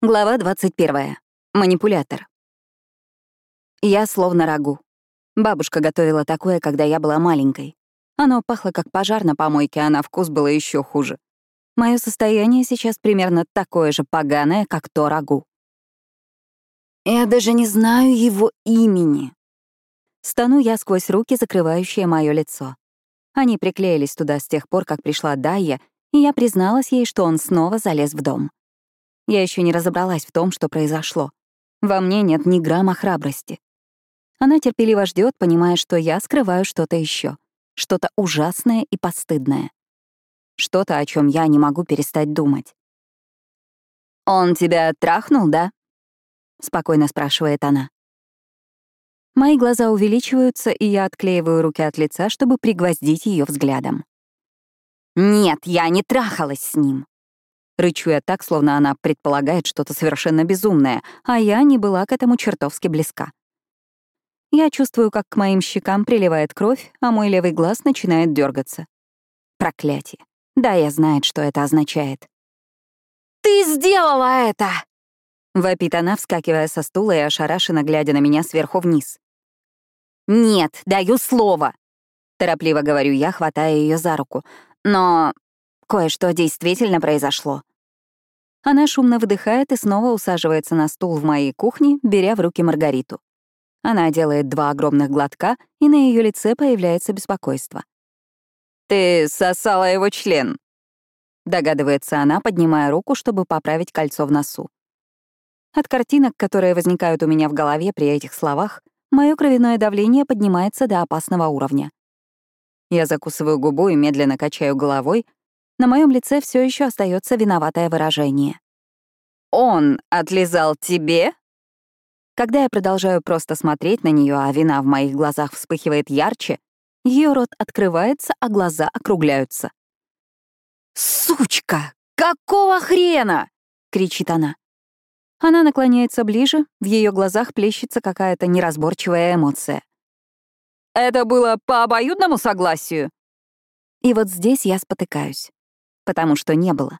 Глава 21. Манипулятор. Я словно рагу. Бабушка готовила такое, когда я была маленькой. Оно пахло как пожар на помойке, а на вкус было еще хуже. Мое состояние сейчас примерно такое же поганое, как то рагу. Я даже не знаю его имени. Стану я сквозь руки, закрывающие мое лицо. Они приклеились туда с тех пор, как пришла Дайя, и я призналась ей, что он снова залез в дом. Я еще не разобралась в том, что произошло. Во мне нет ни грамма храбрости. Она терпеливо ждет, понимая, что я скрываю что-то еще, что-то ужасное и постыдное. Что-то, о чем я не могу перестать думать. «Он тебя трахнул, да?» — спокойно спрашивает она. Мои глаза увеличиваются, и я отклеиваю руки от лица, чтобы пригвоздить ее взглядом. «Нет, я не трахалась с ним», Рычу я так, словно она предполагает что-то совершенно безумное, а я не была к этому чертовски близка. Я чувствую, как к моим щекам приливает кровь, а мой левый глаз начинает дергаться. Проклятие. Да, я знаю, что это означает. «Ты сделала это!» — вопит она, вскакивая со стула и ошарашенно глядя на меня сверху вниз. «Нет, даю слово!» — торопливо говорю я, хватая ее за руку. «Но кое-что действительно произошло. Она шумно выдыхает и снова усаживается на стул в моей кухне, беря в руки Маргариту. Она делает два огромных глотка, и на ее лице появляется беспокойство. «Ты сосала его член», — догадывается она, поднимая руку, чтобы поправить кольцо в носу. От картинок, которые возникают у меня в голове при этих словах, мое кровяное давление поднимается до опасного уровня. Я закусываю губу и медленно качаю головой, на моем лице все еще остается виноватое выражение. «Он отлизал тебе?» Когда я продолжаю просто смотреть на нее, а вина в моих глазах вспыхивает ярче, ее рот открывается, а глаза округляются. «Сучка! Какого хрена?» — кричит она. Она наклоняется ближе, в ее глазах плещется какая-то неразборчивая эмоция. «Это было по обоюдному согласию?» И вот здесь я спотыкаюсь потому что не было.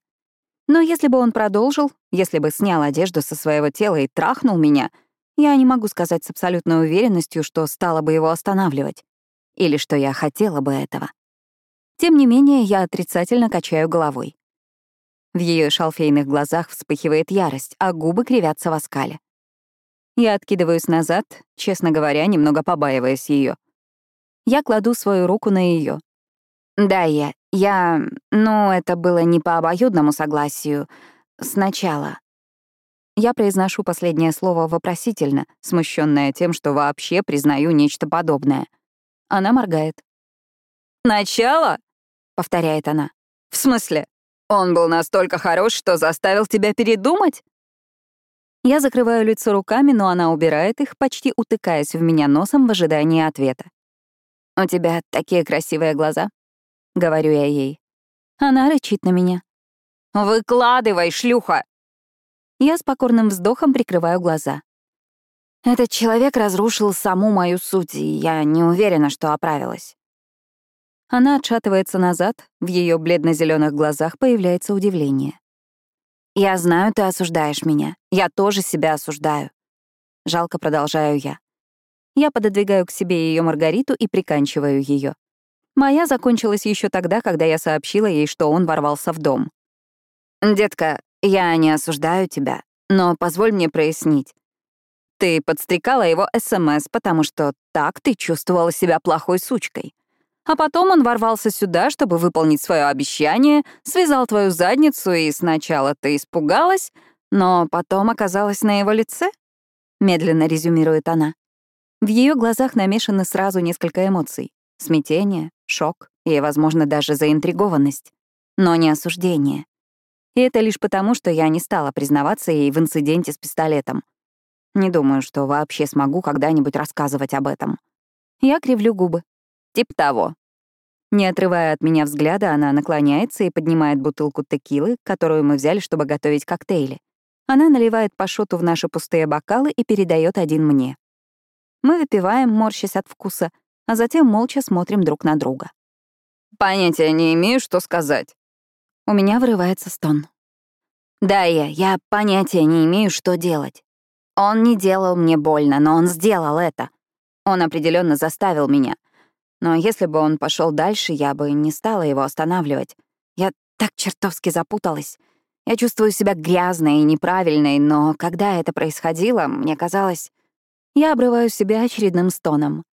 Но если бы он продолжил, если бы снял одежду со своего тела и трахнул меня, я не могу сказать с абсолютной уверенностью, что стала бы его останавливать. Или что я хотела бы этого. Тем не менее, я отрицательно качаю головой. В ее шалфейных глазах вспыхивает ярость, а губы кривятся в оскале. Я откидываюсь назад, честно говоря, немного побаиваясь ее. Я кладу свою руку на ее. Да, я я... Ну, это было не по обоюдному согласию. Сначала. Я произношу последнее слово вопросительно, смущенная тем, что вообще признаю нечто подобное. Она моргает. «Начало?» — повторяет она. «В смысле? Он был настолько хорош, что заставил тебя передумать?» Я закрываю лицо руками, но она убирает их, почти утыкаясь в меня носом в ожидании ответа. «У тебя такие красивые глаза», — говорю я ей. Она рычит на меня. «Выкладывай, шлюха!» Я с покорным вздохом прикрываю глаза. Этот человек разрушил саму мою суть, и я не уверена, что оправилась. Она отшатывается назад, в ее бледно зеленых глазах появляется удивление. «Я знаю, ты осуждаешь меня. Я тоже себя осуждаю». Жалко продолжаю я. Я пододвигаю к себе ее Маргариту и приканчиваю ее. Моя закончилась еще тогда, когда я сообщила ей, что он ворвался в дом. «Детка, я не осуждаю тебя, но позволь мне прояснить. Ты подстрекала его СМС, потому что так ты чувствовала себя плохой сучкой. А потом он ворвался сюда, чтобы выполнить свое обещание, связал твою задницу, и сначала ты испугалась, но потом оказалась на его лице?» Медленно резюмирует она. В ее глазах намешаны сразу несколько эмоций. Смятение, шок и, возможно, даже заинтригованность, но не осуждение. И это лишь потому, что я не стала признаваться ей в инциденте с пистолетом. Не думаю, что вообще смогу когда-нибудь рассказывать об этом. Я кривлю губы. Тип того. Не отрывая от меня взгляда, она наклоняется и поднимает бутылку текилы, которую мы взяли, чтобы готовить коктейли. Она наливает по шоту в наши пустые бокалы и передает один мне. Мы выпиваем, морщась от вкуса, а затем молча смотрим друг на друга. «Понятия не имею, что сказать». У меня вырывается стон. Да, я, я понятия не имею, что делать. Он не делал мне больно, но он сделал это. Он определенно заставил меня. Но если бы он пошел дальше, я бы не стала его останавливать. Я так чертовски запуталась. Я чувствую себя грязной и неправильной, но когда это происходило, мне казалось... Я обрываю себя очередным стоном.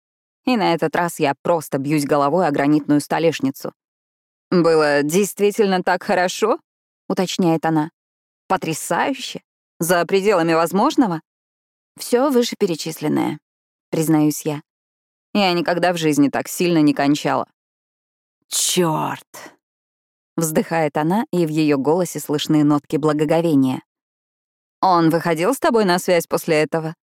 И на этот раз я просто бьюсь головой о гранитную столешницу. «Было действительно так хорошо?» — уточняет она. «Потрясающе? За пределами возможного?» Все вышеперечисленное, признаюсь я. Я никогда в жизни так сильно не кончала. Черт! Вздыхает она, и в ее голосе слышны нотки благоговения. «Он выходил с тобой на связь после этого?»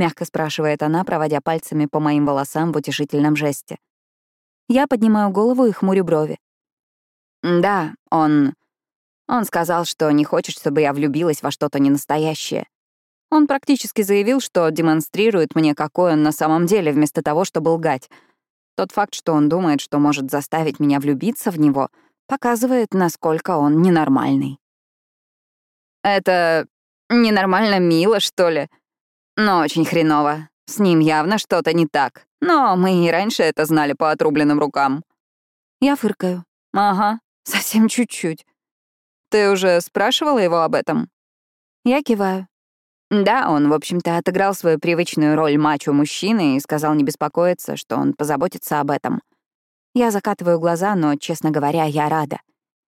Мягко спрашивает она, проводя пальцами по моим волосам в утешительном жесте. Я поднимаю голову и хмурю брови. «Да, он... Он сказал, что не хочет, чтобы я влюбилась во что-то ненастоящее. Он практически заявил, что демонстрирует мне, какой он на самом деле, вместо того, чтобы лгать. Тот факт, что он думает, что может заставить меня влюбиться в него, показывает, насколько он ненормальный. «Это ненормально мило, что ли? Но очень хреново. С ним явно что-то не так. Но мы и раньше это знали по отрубленным рукам». Я фыркаю. «Ага, совсем чуть-чуть. Ты уже спрашивала его об этом?» Я киваю. Да, он, в общем-то, отыграл свою привычную роль мачо-мужчины и сказал не беспокоиться, что он позаботится об этом. Я закатываю глаза, но, честно говоря, я рада.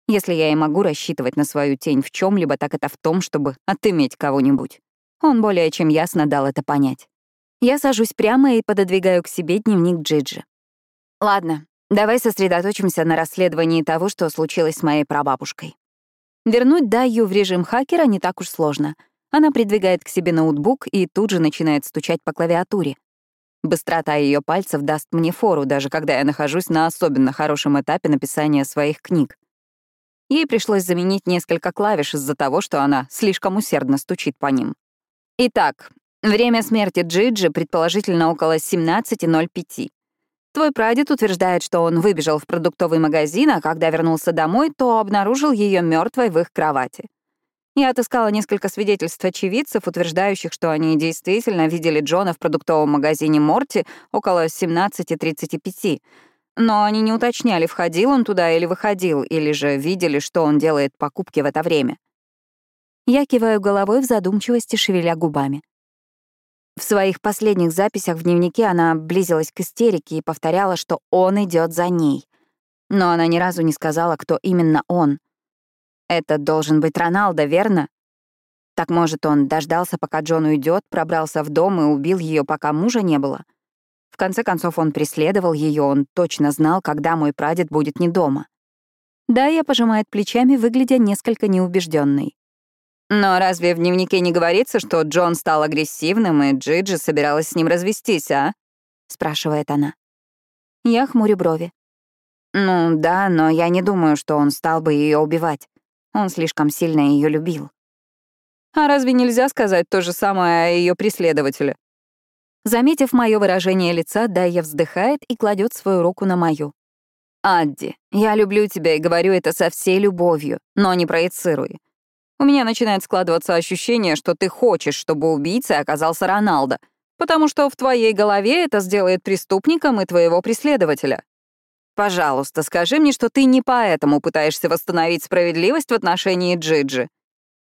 Если я и могу рассчитывать на свою тень в чем либо так это в том, чтобы отыметь кого-нибудь. Он более чем ясно дал это понять. Я сажусь прямо и пододвигаю к себе дневник Джиджи. Ладно, давай сосредоточимся на расследовании того, что случилось с моей прабабушкой. Вернуть Дайю в режим хакера не так уж сложно — она придвигает к себе ноутбук и тут же начинает стучать по клавиатуре. Быстрота ее пальцев даст мне фору, даже когда я нахожусь на особенно хорошем этапе написания своих книг. Ей пришлось заменить несколько клавиш из-за того, что она слишком усердно стучит по ним. Итак, время смерти Джиджи предположительно около 17.05. Твой прадед утверждает, что он выбежал в продуктовый магазин, а когда вернулся домой, то обнаружил ее мертвой в их кровати. Я отыскала несколько свидетельств очевидцев, утверждающих, что они действительно видели Джона в продуктовом магазине Морти около 17.35. Но они не уточняли, входил он туда или выходил, или же видели, что он делает покупки в это время. Я киваю головой в задумчивости, шевеля губами. В своих последних записях в дневнике она близилась к истерике и повторяла, что он идет за ней. Но она ни разу не сказала, кто именно он. Это должен быть Роналдо, верно? Так может, он дождался, пока Джон уйдет, пробрался в дом и убил ее, пока мужа не было? В конце концов, он преследовал ее, он точно знал, когда мой прадед будет не дома. Да, я пожимает плечами, выглядя несколько неубежденной. Но разве в дневнике не говорится, что Джон стал агрессивным, и Джиджи собиралась с ним развестись, а? спрашивает она. Я хмурю брови. Ну да, но я не думаю, что он стал бы ее убивать. Он слишком сильно ее любил. А разве нельзя сказать то же самое о ее преследователе? Заметив мое выражение лица, Дайя вздыхает и кладет свою руку на мою. «Адди, я люблю тебя и говорю это со всей любовью, но не проецируй. У меня начинает складываться ощущение, что ты хочешь, чтобы убийцей оказался Роналдо, потому что в твоей голове это сделает преступником и твоего преследователя. Пожалуйста, скажи мне, что ты не поэтому пытаешься восстановить справедливость в отношении Джиджи.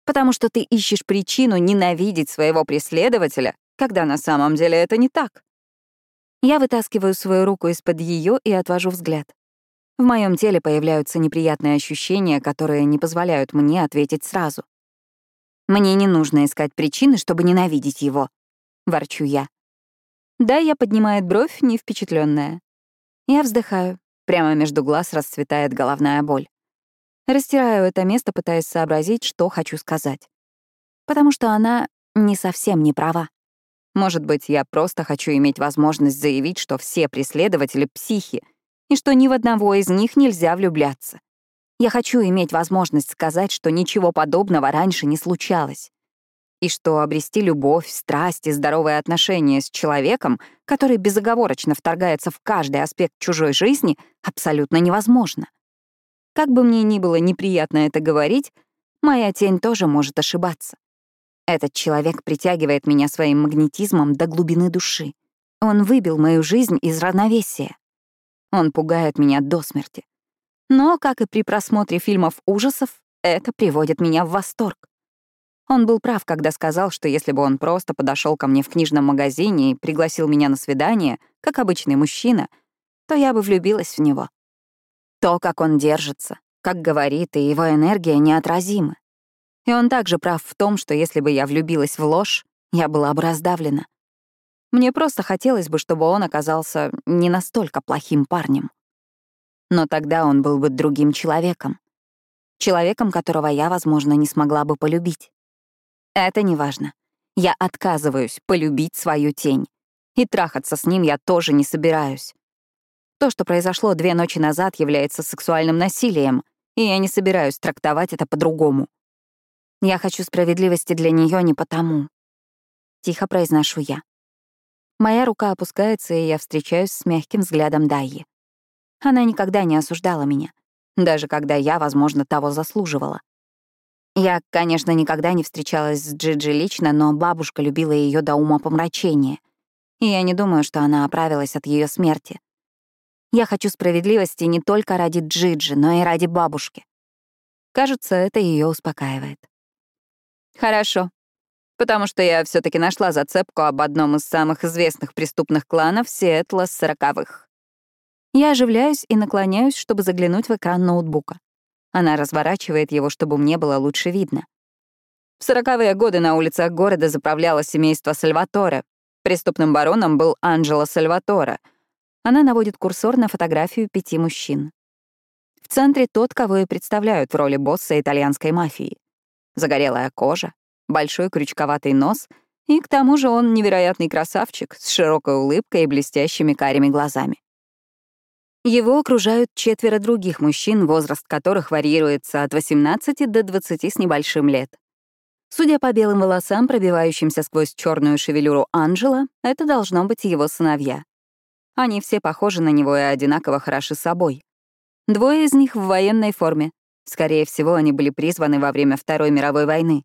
Потому что ты ищешь причину ненавидеть своего преследователя, когда на самом деле это не так. Я вытаскиваю свою руку из-под ее и отвожу взгляд. В моем теле появляются неприятные ощущения, которые не позволяют мне ответить сразу. Мне не нужно искать причины, чтобы ненавидеть его. Ворчу я. Да, я поднимает бровь, не впечатленная. Я вздыхаю. Прямо между глаз расцветает головная боль. Растираю это место, пытаясь сообразить, что хочу сказать. Потому что она не совсем не права. Может быть, я просто хочу иметь возможность заявить, что все преследователи — психи, и что ни в одного из них нельзя влюбляться. Я хочу иметь возможность сказать, что ничего подобного раньше не случалось и что обрести любовь, страсть и здоровые отношения с человеком, который безоговорочно вторгается в каждый аспект чужой жизни, абсолютно невозможно. Как бы мне ни было неприятно это говорить, Моя тень тоже может ошибаться. Этот человек притягивает меня своим магнетизмом до глубины души. Он выбил мою жизнь из равновесия. Он пугает меня до смерти. Но, как и при просмотре фильмов ужасов, это приводит меня в восторг. Он был прав, когда сказал, что если бы он просто подошел ко мне в книжном магазине и пригласил меня на свидание, как обычный мужчина, то я бы влюбилась в него. То, как он держится, как говорит, и его энергия неотразимы. И он также прав в том, что если бы я влюбилась в ложь, я была бы раздавлена. Мне просто хотелось бы, чтобы он оказался не настолько плохим парнем. Но тогда он был бы другим человеком. Человеком, которого я, возможно, не смогла бы полюбить. Это не важно. Я отказываюсь полюбить свою тень. И трахаться с ним я тоже не собираюсь. То, что произошло две ночи назад, является сексуальным насилием, и я не собираюсь трактовать это по-другому. Я хочу справедливости для нее не потому. Тихо произношу я. Моя рука опускается, и я встречаюсь с мягким взглядом Дайи. Она никогда не осуждала меня, даже когда я, возможно, того заслуживала. Я, конечно, никогда не встречалась с Джиджи лично, но бабушка любила ее до ума помрачения. И я не думаю, что она оправилась от ее смерти. Я хочу справедливости не только ради Джиджи, но и ради бабушки. Кажется, это ее успокаивает. Хорошо. Потому что я все таки нашла зацепку об одном из самых известных преступных кланов Сиэтла сороковых. Я оживляюсь и наклоняюсь, чтобы заглянуть в экран ноутбука. Она разворачивает его, чтобы мне было лучше видно. В сороковые годы на улицах города заправляло семейство Сальваторе. Преступным бароном был Анджело Сальваторе. Она наводит курсор на фотографию пяти мужчин. В центре тот, кого и представляют в роли босса итальянской мафии. Загорелая кожа, большой крючковатый нос, и к тому же он невероятный красавчик с широкой улыбкой и блестящими карими глазами. Его окружают четверо других мужчин, возраст которых варьируется от 18 до 20 с небольшим лет. Судя по белым волосам, пробивающимся сквозь черную шевелюру Анжела, это должно быть его сыновья. Они все похожи на него и одинаково хороши собой. Двое из них в военной форме. Скорее всего, они были призваны во время Второй мировой войны.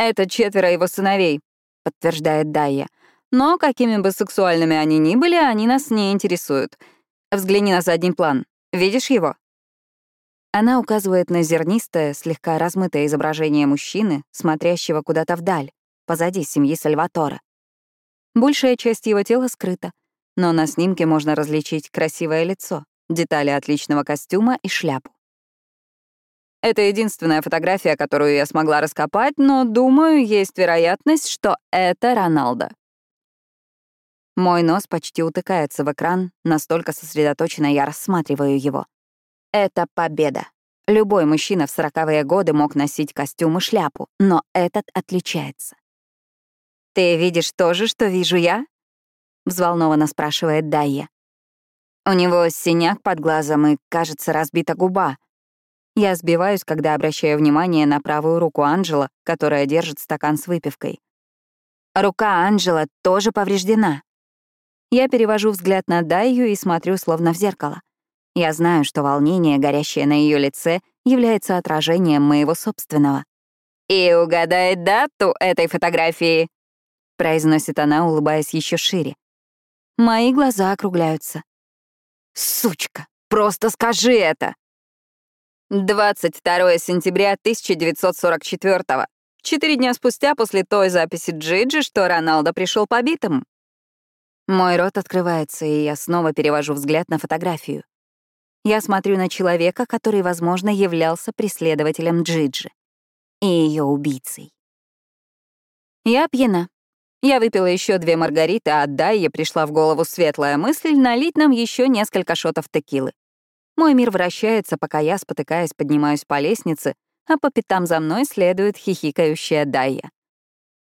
«Это четверо его сыновей», — подтверждает Дайя. «Но какими бы сексуальными они ни были, они нас не интересуют. Взгляни на задний план. Видишь его?» Она указывает на зернистое, слегка размытое изображение мужчины, смотрящего куда-то вдаль, позади семьи Сальватора. Большая часть его тела скрыта, но на снимке можно различить красивое лицо, детали отличного костюма и шляпу. Это единственная фотография, которую я смогла раскопать, но, думаю, есть вероятность, что это Роналдо. Мой нос почти утыкается в экран, настолько сосредоточенно я рассматриваю его. Это победа. Любой мужчина в сороковые годы мог носить костюм и шляпу, но этот отличается. «Ты видишь то же, что вижу я?» — взволнованно спрашивает Дайя. У него синяк под глазом и, кажется, разбита губа. Я сбиваюсь, когда обращаю внимание на правую руку Анжела, которая держит стакан с выпивкой. Рука Анжела тоже повреждена. Я перевожу взгляд на Дайю и смотрю словно в зеркало. Я знаю, что волнение, горящее на ее лице, является отражением моего собственного. «И угадай дату этой фотографии», — произносит она, улыбаясь еще шире. Мои глаза округляются. «Сучка, просто скажи это!» 22 сентября 1944 -го. Четыре дня спустя после той записи Джиджи, что Роналдо пришел побитым. Мой рот открывается, и я снова перевожу взгляд на фотографию. Я смотрю на человека, который, возможно, являлся преследователем Джиджи и ее убийцей. Я пьяна. Я выпила еще две маргариты, а Дайе пришла в голову светлая мысль налить нам еще несколько шотов текилы. Мой мир вращается, пока я, спотыкаясь, поднимаюсь по лестнице, а по пятам за мной следует хихикающая Дайя.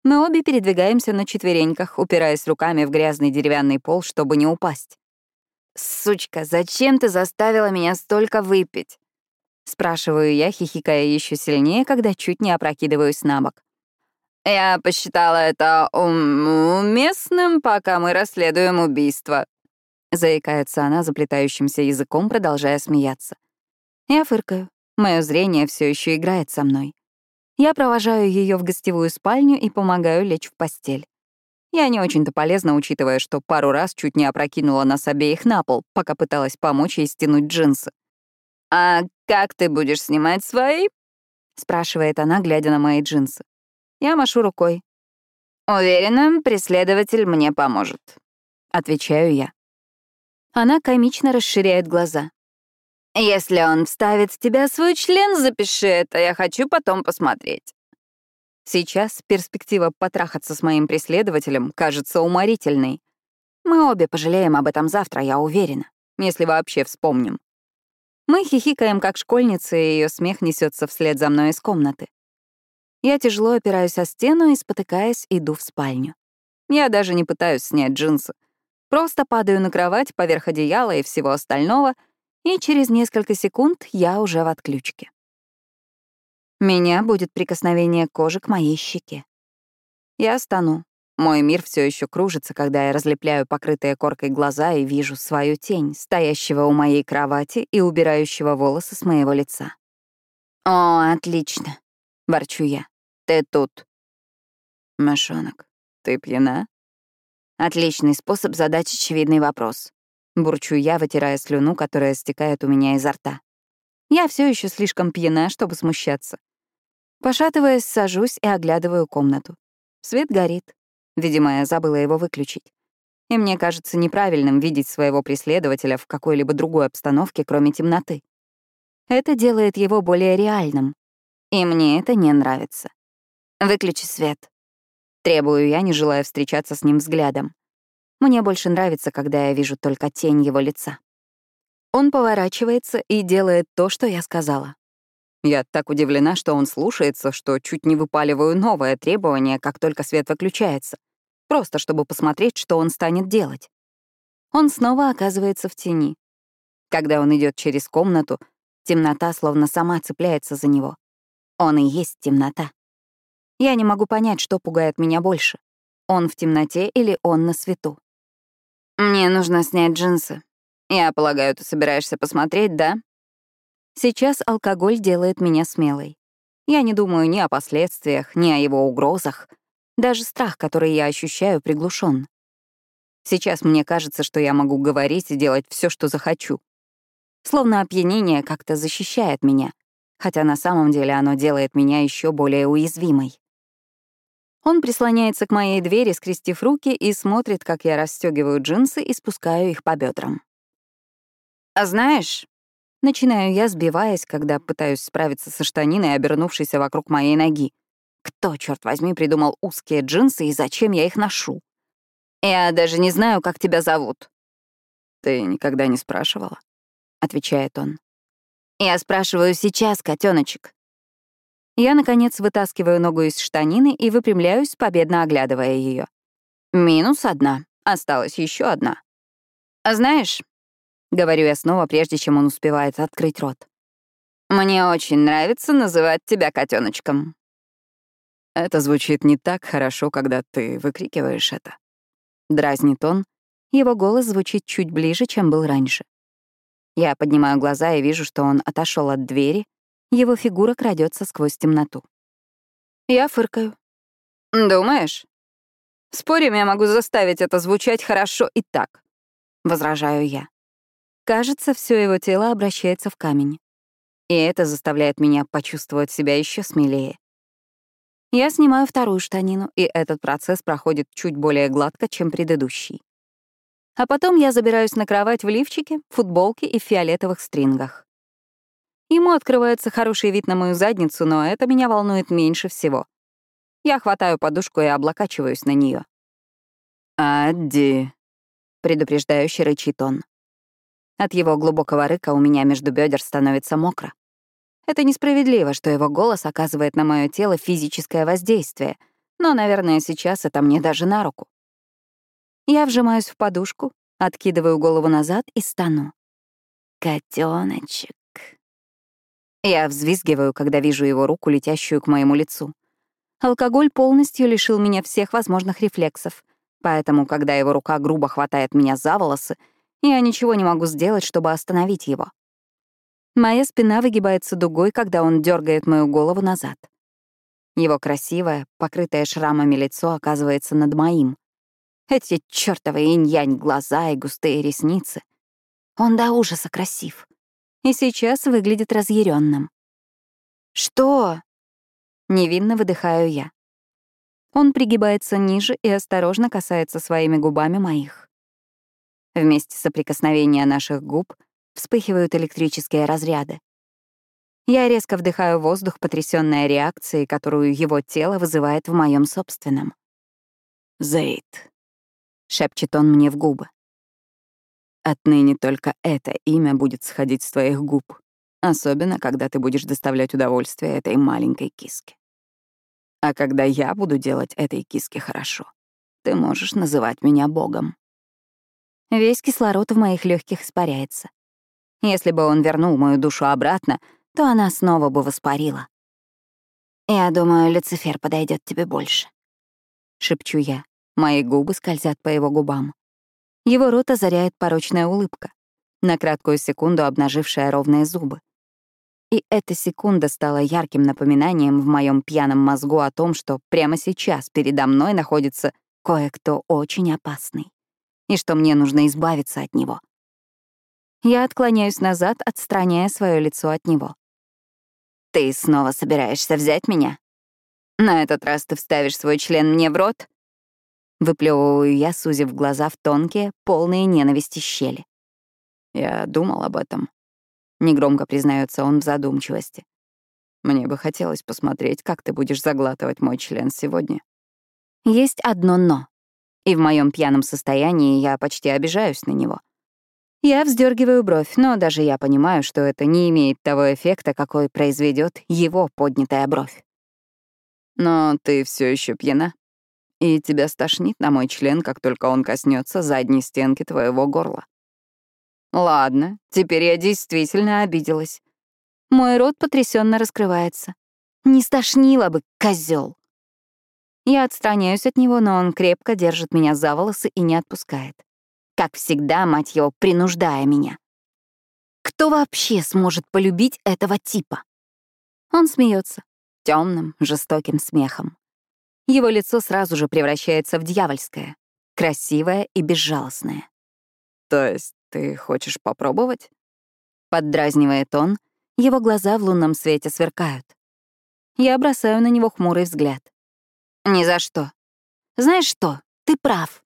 Мы обе передвигаемся на четвереньках, упираясь руками в грязный деревянный пол, чтобы не упасть. «Сучка, зачем ты заставила меня столько выпить?» Спрашиваю я, хихикая еще сильнее, когда чуть не опрокидываюсь на бок. «Я посчитала это уместным, пока мы расследуем убийство», — заикается она заплетающимся языком, продолжая смеяться. Я фыркаю. Мое зрение все еще играет со мной. Я провожаю ее в гостевую спальню и помогаю лечь в постель. Я не очень-то полезна, учитывая, что пару раз чуть не опрокинула нас обеих на пол, пока пыталась помочь ей стянуть джинсы. «А как ты будешь снимать свои?» — спрашивает она, глядя на мои джинсы. Я машу рукой. «Уверена, преследователь мне поможет», — отвечаю я. Она комично расширяет глаза. «Если он вставит в тебя свой член, запиши это, я хочу потом посмотреть». Сейчас перспектива потрахаться с моим преследователем кажется уморительной. Мы обе пожалеем об этом завтра, я уверена, если вообще вспомним. Мы хихикаем, как школьницы, и ее смех несется вслед за мной из комнаты. Я тяжело опираюсь о стену и, спотыкаясь, иду в спальню. Я даже не пытаюсь снять джинсы. Просто падаю на кровать поверх одеяла и всего остального, и через несколько секунд я уже в отключке. Меня будет прикосновение кожи к моей щеке. Я стану. Мой мир все еще кружится, когда я разлепляю покрытые коркой глаза и вижу свою тень, стоящего у моей кровати и убирающего волосы с моего лица. «О, отлично», — ворчу я. Ты тут. Мышонок, ты пьяна? Отличный способ задать очевидный вопрос. Бурчу я, вытирая слюну, которая стекает у меня изо рта. Я все еще слишком пьяна, чтобы смущаться. Пошатываясь, сажусь и оглядываю комнату. Свет горит. Видимо, я забыла его выключить. И мне кажется неправильным видеть своего преследователя в какой-либо другой обстановке, кроме темноты. Это делает его более реальным. И мне это не нравится. «Выключи свет». Требую я, не желая встречаться с ним взглядом. Мне больше нравится, когда я вижу только тень его лица. Он поворачивается и делает то, что я сказала. Я так удивлена, что он слушается, что чуть не выпаливаю новое требование, как только свет выключается. Просто чтобы посмотреть, что он станет делать. Он снова оказывается в тени. Когда он идет через комнату, темнота словно сама цепляется за него. Он и есть темнота. Я не могу понять, что пугает меня больше. Он в темноте или он на свету. «Мне нужно снять джинсы. Я полагаю, ты собираешься посмотреть, да?» Сейчас алкоголь делает меня смелой. Я не думаю ни о последствиях, ни о его угрозах. Даже страх, который я ощущаю, приглушен. Сейчас мне кажется, что я могу говорить и делать все, что захочу. Словно опьянение как-то защищает меня, хотя на самом деле оно делает меня еще более уязвимой. Он прислоняется к моей двери, скрестив руки, и смотрит, как я расстегиваю джинсы и спускаю их по бедрам. «А знаешь...» Начинаю я, сбиваясь, когда пытаюсь справиться со штаниной, обернувшейся вокруг моей ноги. Кто, черт возьми, придумал узкие джинсы и зачем я их ношу? Я даже не знаю, как тебя зовут. Ты никогда не спрашивала? Отвечает он. Я спрашиваю сейчас, котеночек. Я, наконец, вытаскиваю ногу из штанины и выпрямляюсь, победно оглядывая ее. Минус одна. Осталась еще одна. А знаешь, — говорю я снова, прежде чем он успевает открыть рот, «мне очень нравится называть тебя котеночком. Это звучит не так хорошо, когда ты выкрикиваешь это. Дразнит он. Его голос звучит чуть ближе, чем был раньше. Я поднимаю глаза и вижу, что он отошел от двери, его фигура крадется сквозь темноту. Я фыркаю. «Думаешь? Спорим, я могу заставить это звучать хорошо и так», — возражаю я. Кажется, все его тело обращается в камень. И это заставляет меня почувствовать себя еще смелее. Я снимаю вторую штанину, и этот процесс проходит чуть более гладко, чем предыдущий. А потом я забираюсь на кровать в лифчике, футболке и фиолетовых стрингах. Ему открывается хороший вид на мою задницу, но это меня волнует меньше всего. Я хватаю подушку и облокачиваюсь на нее. «Адди», — предупреждающе рычит он. От его глубокого рыка у меня между бедер становится мокро. Это несправедливо, что его голос оказывает на мое тело физическое воздействие, но, наверное, сейчас это мне даже на руку. Я вжимаюсь в подушку, откидываю голову назад и стану. Котеночек. Я взвизгиваю, когда вижу его руку, летящую к моему лицу. Алкоголь полностью лишил меня всех возможных рефлексов, поэтому, когда его рука грубо хватает меня за волосы, я ничего не могу сделать, чтобы остановить его. Моя спина выгибается дугой, когда он дергает мою голову назад. Его красивое, покрытое шрамами лицо оказывается над моим. Эти чёртовы инь-янь глаза и густые ресницы. Он до ужаса красив. И сейчас выглядит разъяренным. «Что?» Невинно выдыхаю я. Он пригибается ниже и осторожно касается своими губами моих. Вместе соприкосновения наших губ вспыхивают электрические разряды. Я резко вдыхаю воздух, потрясённая реакцией, которую его тело вызывает в моем собственном. «Зейд», — шепчет он мне в губы. «Отныне только это имя будет сходить с твоих губ, особенно когда ты будешь доставлять удовольствие этой маленькой киске. А когда я буду делать этой киске хорошо, ты можешь называть меня Богом». Весь кислород в моих легких испаряется. Если бы он вернул мою душу обратно, то она снова бы воспарила. «Я думаю, Люцифер подойдет тебе больше», — шепчу я. Мои губы скользят по его губам. Его рот озаряет порочная улыбка, на краткую секунду обнажившая ровные зубы. И эта секунда стала ярким напоминанием в моем пьяном мозгу о том, что прямо сейчас передо мной находится кое-кто очень опасный, и что мне нужно избавиться от него. Я отклоняюсь назад, отстраняя свое лицо от него. «Ты снова собираешься взять меня? На этот раз ты вставишь свой член мне в рот?» Выплевываю я, сузив глаза в тонкие, полные ненависти щели. «Я думал об этом», — негромко признается он в задумчивости. «Мне бы хотелось посмотреть, как ты будешь заглатывать мой член сегодня». Есть одно «но», и в моем пьяном состоянии я почти обижаюсь на него — я вздергиваю бровь, но даже я понимаю, что это не имеет того эффекта, какой произведет его поднятая бровь. Но ты все еще пьяна, и тебя стошнит на мой член, как только он коснется задней стенки твоего горла. Ладно, теперь я действительно обиделась. Мой рот потрясенно раскрывается. Не стошнило бы, козел. Я отстраняюсь от него, но он крепко держит меня за волосы и не отпускает. Как всегда, мать его, принуждая меня. Кто вообще сможет полюбить этого типа? Он смеется темным, жестоким смехом. Его лицо сразу же превращается в дьявольское, красивое и безжалостное. «То есть ты хочешь попробовать?» Поддразнивает он, его глаза в лунном свете сверкают. Я бросаю на него хмурый взгляд. «Ни за что. Знаешь что, ты прав.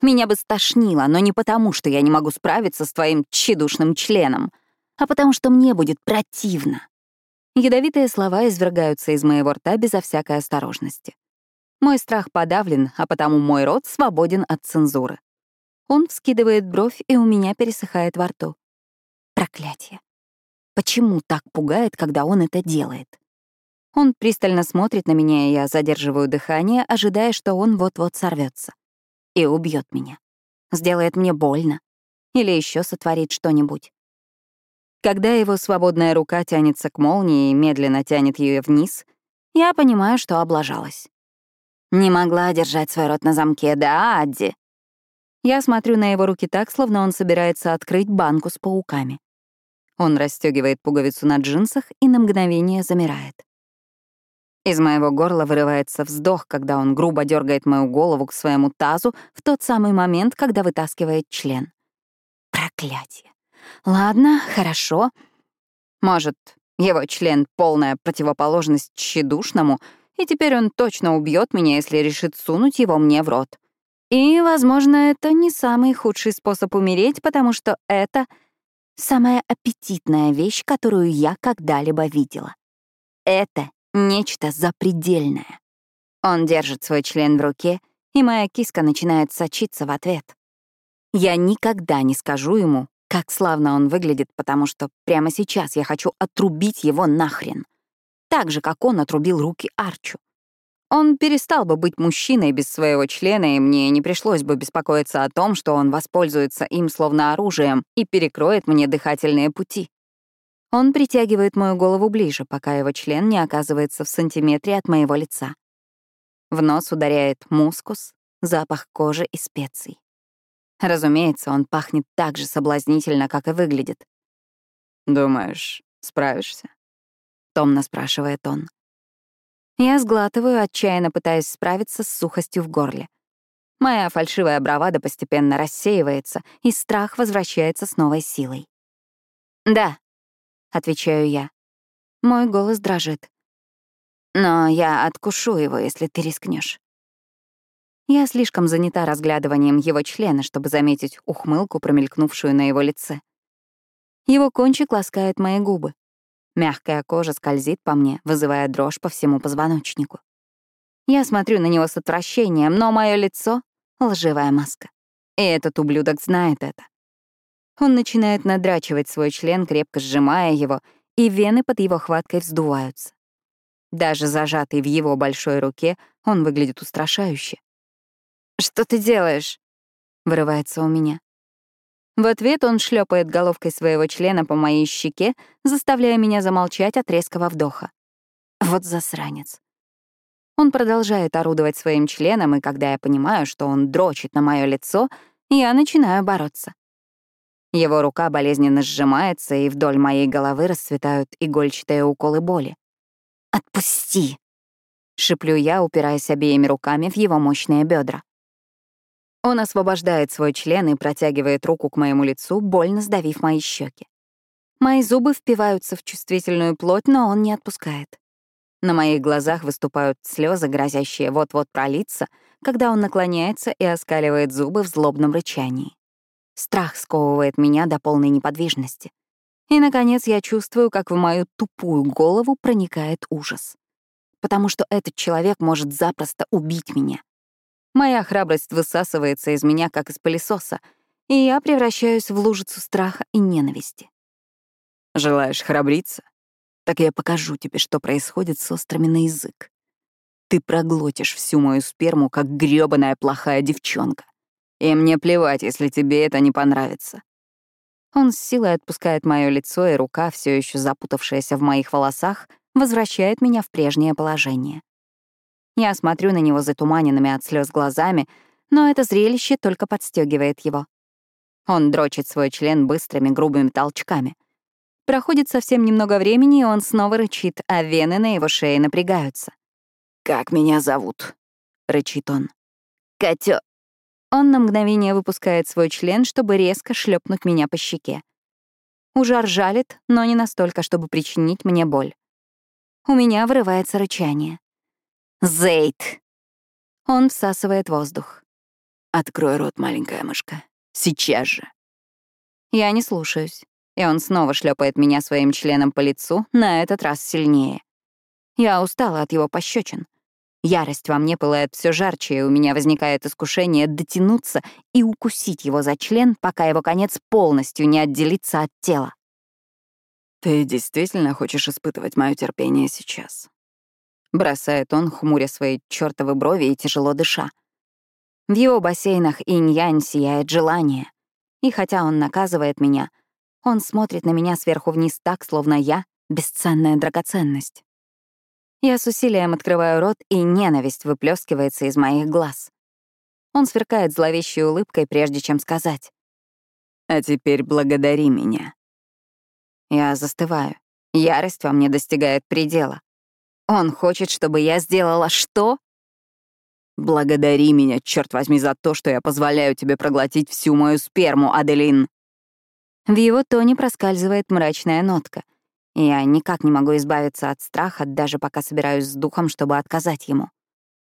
Меня бы стошнило, но не потому, что я не могу справиться с твоим тщедушным членом, а потому что мне будет противно. Ядовитые слова извергаются из моего рта безо всякой осторожности. Мой страх подавлен, а потому мой рот свободен от цензуры. Он вскидывает бровь, и у меня пересыхает во рту. Проклятие. Почему так пугает, когда он это делает? Он пристально смотрит на меня, и я задерживаю дыхание, ожидая, что он вот-вот сорвется и убьет меня. Сделает мне больно. Или еще сотворит что-нибудь. Когда его свободная рука тянется к молнии и медленно тянет ее вниз, я понимаю, что облажалась. Не могла держать свой рот на замке, да, Адди? Я смотрю на его руки так, словно он собирается открыть банку с пауками. Он расстегивает пуговицу на джинсах и на мгновение замирает. Из моего горла вырывается вздох, когда он грубо дергает мою голову к своему тазу в тот самый момент, когда вытаскивает член. Проклятие. Ладно, хорошо. Может, его член — полная противоположность тщедушному, и теперь он точно убьет меня, если решит сунуть его мне в рот. И, возможно, это не самый худший способ умереть, потому что это самая аппетитная вещь, которую я когда-либо видела. Это Нечто запредельное. Он держит свой член в руке, и моя киска начинает сочиться в ответ. Я никогда не скажу ему, как славно он выглядит, потому что прямо сейчас я хочу отрубить его нахрен. Так же, как он отрубил руки Арчу. Он перестал бы быть мужчиной без своего члена, и мне не пришлось бы беспокоиться о том, что он воспользуется им словно оружием и перекроет мне дыхательные пути. Он притягивает мою голову ближе, пока его член не оказывается в сантиметре от моего лица. В нос ударяет мускус, запах кожи и специй. Разумеется, он пахнет так же соблазнительно, как и выглядит. «Думаешь, Справишься? Томно спрашивает он. Я сглатываю, отчаянно пытаясь справиться с сухостью в горле. Моя фальшивая бравада постепенно рассеивается, и страх возвращается с новой силой. «Да», — отвечаю я. Мой голос дрожит. «Но я откушу его, если ты рискнешь. Я слишком занята разглядыванием его члена, чтобы заметить ухмылку, промелькнувшую на его лице. Его кончик ласкает мои губы. Мягкая кожа скользит по мне, вызывая дрожь по всему позвоночнику. Я смотрю на него с отвращением, но мое лицо Лживая маска. И этот ублюдок знает это. Он начинает надрачивать свой член, крепко сжимая его, и вены под его хваткой вздуваются. Даже зажатый в его большой руке, он выглядит устрашающе. «Что ты делаешь?» — вырывается у меня. В ответ он шлепает головкой своего члена по моей щеке, заставляя меня замолчать от резкого вдоха. Вот засранец. Он продолжает орудовать своим членом, и когда я понимаю, что он дрочит на мое лицо, я начинаю бороться. Его рука болезненно сжимается, и вдоль моей головы расцветают игольчатые уколы боли. «Отпусти!» — шиплю я, упираясь обеими руками в его мощные бедра. Он освобождает свой член и протягивает руку к моему лицу, больно сдавив мои щеки. Мои зубы впиваются в чувствительную плоть, но он не отпускает. На моих глазах выступают слезы, грозящие вот-вот пролиться, когда он наклоняется и оскаливает зубы в злобном рычании. Страх сковывает меня до полной неподвижности. И, наконец, я чувствую, как в мою тупую голову проникает ужас. Потому что этот человек может запросто убить меня. Моя храбрость высасывается из меня, как из пылесоса, и я превращаюсь в лужицу страха и ненависти. «Желаешь храбриться?» так я покажу тебе, что происходит с острыми на язык. Ты проглотишь всю мою сперму, как грёбаная плохая девчонка. И мне плевать, если тебе это не понравится. Он с силой отпускает мое лицо, и рука, все еще запутавшаяся в моих волосах, возвращает меня в прежнее положение. Я смотрю на него затуманенными от слез глазами, но это зрелище только подстегивает его. Он дрочит свой член быстрыми грубыми толчками. Проходит совсем немного времени, и он снова рычит, а вены на его шее напрягаются. «Как меня зовут?» — рычит он. «Котё». Он на мгновение выпускает свой член, чтобы резко шлепнуть меня по щеке. Ужар жалит, но не настолько, чтобы причинить мне боль. У меня вырывается рычание. «Зейт!» Он всасывает воздух. «Открой рот, маленькая мышка. Сейчас же». Я не слушаюсь и он снова шлепает меня своим членом по лицу, на этот раз сильнее. Я устала от его пощечин. Ярость во мне пылает все жарче, и у меня возникает искушение дотянуться и укусить его за член, пока его конец полностью не отделится от тела. «Ты действительно хочешь испытывать мое терпение сейчас?» Бросает он, хмуря свои чертовы брови и тяжело дыша. В его бассейнах инь-янь сияет желание. И хотя он наказывает меня — он смотрит на меня сверху вниз так, словно я — бесценная драгоценность. Я с усилием открываю рот, и ненависть выплескивается из моих глаз. Он сверкает зловещей улыбкой, прежде чем сказать. «А теперь благодари меня». Я застываю. Ярость во мне достигает предела. Он хочет, чтобы я сделала что? «Благодари меня, черт возьми, за то, что я позволяю тебе проглотить всю мою сперму, Аделин!» В его тоне проскальзывает мрачная нотка. Я никак не могу избавиться от страха, даже пока собираюсь с духом, чтобы отказать ему.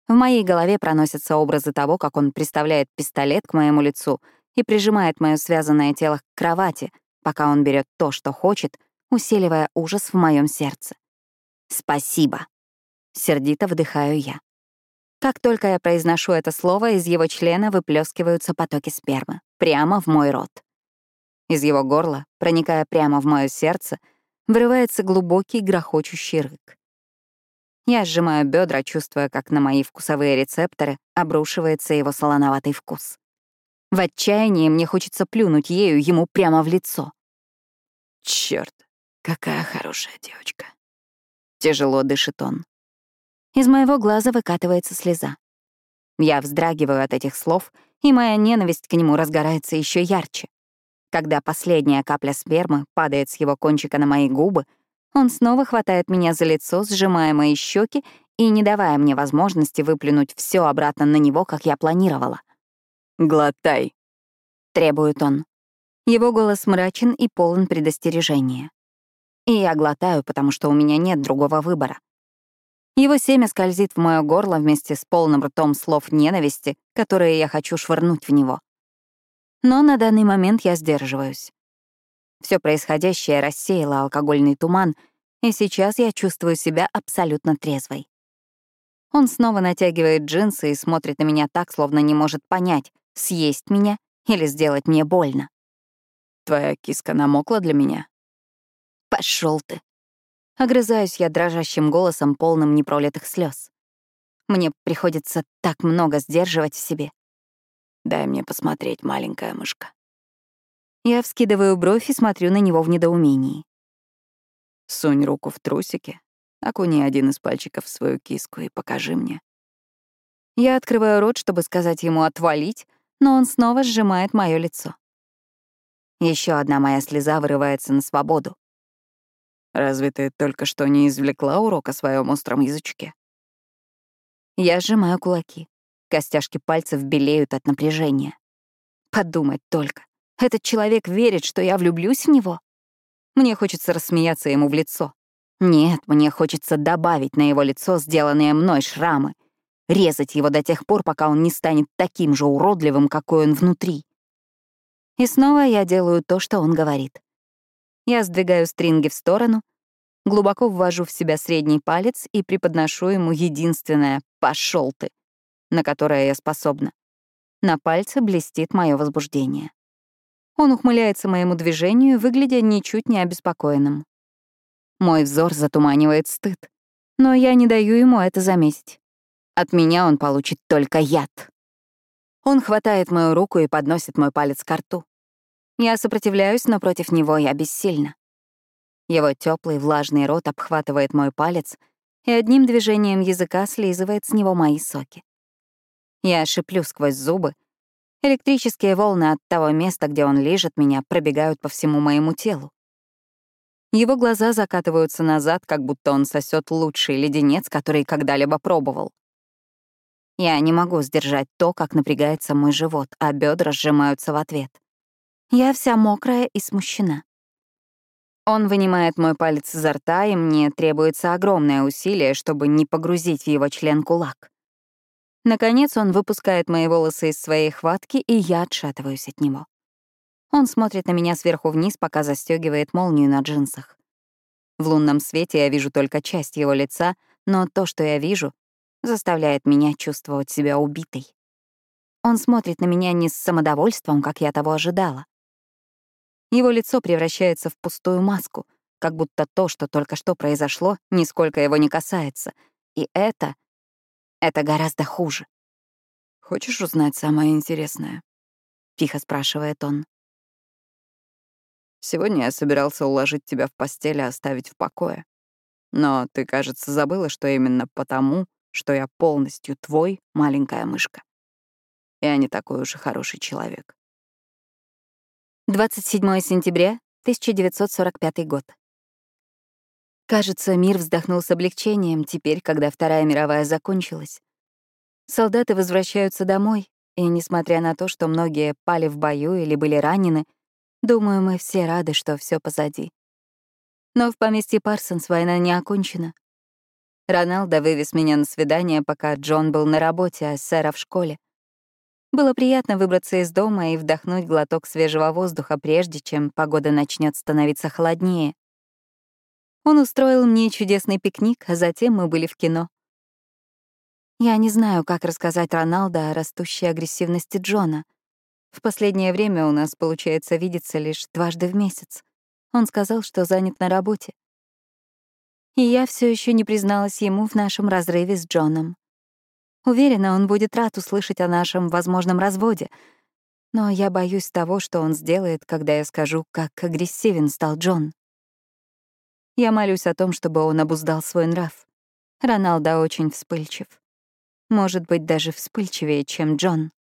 В моей голове проносятся образы того, как он приставляет пистолет к моему лицу и прижимает мое связанное тело к кровати, пока он берет то, что хочет, усиливая ужас в моем сердце. «Спасибо», — сердито вдыхаю я. Как только я произношу это слово, из его члена выплескиваются потоки спермы, прямо в мой рот. Из его горла, проникая прямо в мое сердце, вырывается глубокий грохочущий рык. Я сжимаю бедра, чувствуя, как на мои вкусовые рецепторы обрушивается его солоноватый вкус. В отчаянии мне хочется плюнуть ею ему прямо в лицо. Черт, какая хорошая девочка. Тяжело дышит он. Из моего глаза выкатывается слеза. Я вздрагиваю от этих слов, и моя ненависть к нему разгорается еще ярче. Когда последняя капля спермы падает с его кончика на мои губы, Он снова хватает меня за лицо, сжимая мои щеки и не давая мне возможности выплюнуть все обратно на него, как я планировала. «Глотай», — требует он. Его голос мрачен и полон предостережения. И я глотаю, потому что у меня нет другого выбора. Его семя скользит в мое горло вместе с полным ртом слов ненависти, которые я хочу швырнуть в него. Но на данный момент я сдерживаюсь. Все происходящее рассеяло алкогольный туман, и сейчас я чувствую себя абсолютно трезвой. Он снова натягивает джинсы и смотрит на меня так, словно не может понять, съесть меня или сделать мне больно. «Твоя киска намокла для меня?» Пошел ты!» Огрызаюсь я дрожащим голосом, полным непролитых слез. Мне приходится так много сдерживать в себе. «Дай мне посмотреть, маленькая мышка». Я вскидываю бровь и смотрю на него в недоумении. Сунь руку в трусики, окуни один из пальчиков в свою киску и покажи мне. Я открываю рот, чтобы сказать ему отвалить, но он снова сжимает мое лицо. Еще одна моя слеза вырывается на свободу. Разве ты только что не извлекла урок о своем остром язычке? Я сжимаю кулаки. Костяшки пальцев белеют от напряжения. Подумать только. Этот человек верит, что я влюблюсь в него? Мне хочется рассмеяться ему в лицо. Нет, мне хочется добавить на его лицо сделанные мной шрамы, резать его до тех пор, пока он не станет таким же уродливым, какой он внутри. И снова я делаю то, что он говорит. Я сдвигаю стринги в сторону, глубоко ввожу в себя средний палец и преподношу ему единственное «пошел ты», на которое я способна. На пальце блестит мое возбуждение. Он ухмыляется моему движению, выглядя ничуть не обеспокоенным. Мой взор затуманивает стыд, но я не даю ему это заметить. От меня он получит только яд. Он хватает мою руку и подносит мой палец к рту. Я сопротивляюсь, но против него я бессильна. Его теплый влажный рот обхватывает мой палец и одним движением языка слизывает с него мои соки. Я шиплю сквозь зубы, Электрические волны от того места, где он лежит меня, пробегают по всему моему телу. Его глаза закатываются назад, как будто он сосет лучший леденец, который когда-либо пробовал. Я не могу сдержать то, как напрягается мой живот, а бедра сжимаются в ответ. Я вся мокрая и смущена. Он вынимает мой палец изо рта, и мне требуется огромное усилие, чтобы не погрузить в его член кулак. Наконец он выпускает мои волосы из своей хватки, и я отшатываюсь от него. Он смотрит на меня сверху вниз, пока застегивает молнию на джинсах. В лунном свете я вижу только часть его лица, но то, что я вижу, заставляет меня чувствовать себя убитой. Он смотрит на меня не с самодовольством, как я того ожидала. Его лицо превращается в пустую маску, как будто то, что только что произошло, нисколько его не касается. И это это гораздо хуже. «Хочешь узнать самое интересное?» — тихо спрашивает он. «Сегодня я собирался уложить тебя в постель и оставить в покое. Но ты, кажется, забыла, что именно потому, что я полностью твой, маленькая мышка. Я не такой уж и хороший человек». 27 сентября 1945 год. Кажется, мир вздохнул с облегчением теперь, когда Вторая мировая закончилась. Солдаты возвращаются домой, и, несмотря на то, что многие пали в бою или были ранены, думаю, мы все рады, что все позади. Но в поместье Парсонс война не окончена. Роналдо вывез меня на свидание, пока Джон был на работе, а сэра в школе. Было приятно выбраться из дома и вдохнуть глоток свежего воздуха, прежде чем погода начнет становиться холоднее. Он устроил мне чудесный пикник, а затем мы были в кино. Я не знаю, как рассказать Роналдо о растущей агрессивности Джона. В последнее время у нас получается видеться лишь дважды в месяц. Он сказал, что занят на работе. И я все еще не призналась ему в нашем разрыве с Джоном. Уверена, он будет рад услышать о нашем возможном разводе, но я боюсь того, что он сделает, когда я скажу, как агрессивен стал Джон. Я молюсь о том, чтобы он обуздал свой нрав. Роналдо очень вспыльчив. Может быть, даже вспыльчивее, чем Джон.